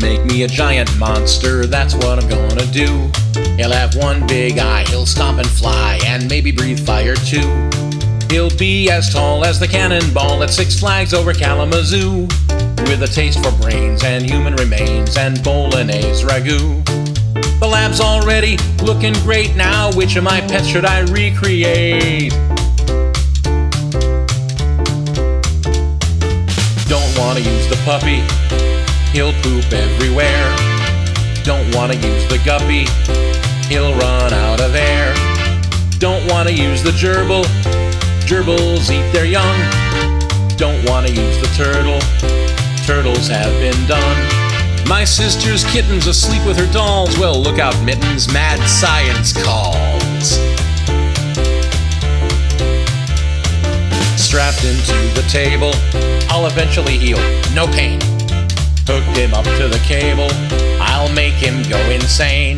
make me a giant monster, that's what I'm gonna do. He'll have one big eye, he'll stomp and fly, and maybe breathe fire too. He'll be as tall as the cannonball at Six Flags over Kalamazoo, with a taste for brains and human remains and bolognese ragu. The lab's already looking great now. Which of my pets should I recreate? Don't wanna use the puppy, he'll poop everywhere. Don't wanna use the guppy, he'll run out of air. Don't wanna use the gerbil, gerbils eat their young. Don't wanna use the turtle, turtles have been done. My sister's kitten's asleep with her dolls. Well, look out, mittens, mad science calls. Strapped into the table, I'll eventually heal, no pain. Hooked him up to the cable, I'll make him go insane.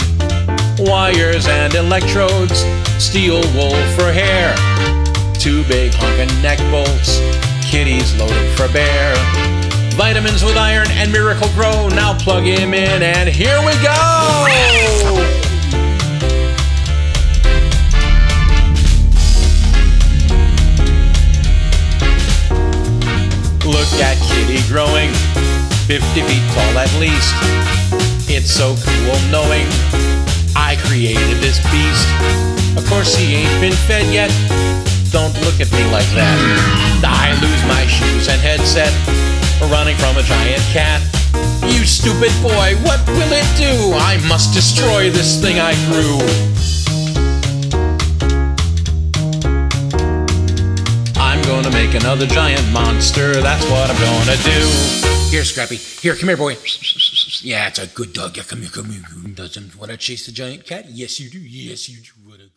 Wires and electrodes, steel wool for hair. Two big honkin' neck bolts, kitties loaded for bear. Vitamins with iron and Miracle-Gro. Now plug him in and here we go! Look at Kitty growing, 50 feet tall at least. It's so cool knowing I created this beast. Of course, he ain't been fed yet. Don't look at me like that. I lose my shoes and headset running from a giant cat. You stupid boy, what will it do? I must destroy this thing I grew. Make another giant monster, that's what I'm gonna do. Here, Scrappy. Here, come here, boy. Yeah, it's a good dog. Yeah, come here, come here. Doesn't want to chase the giant cat? Yes, you do. Yes, you do. What a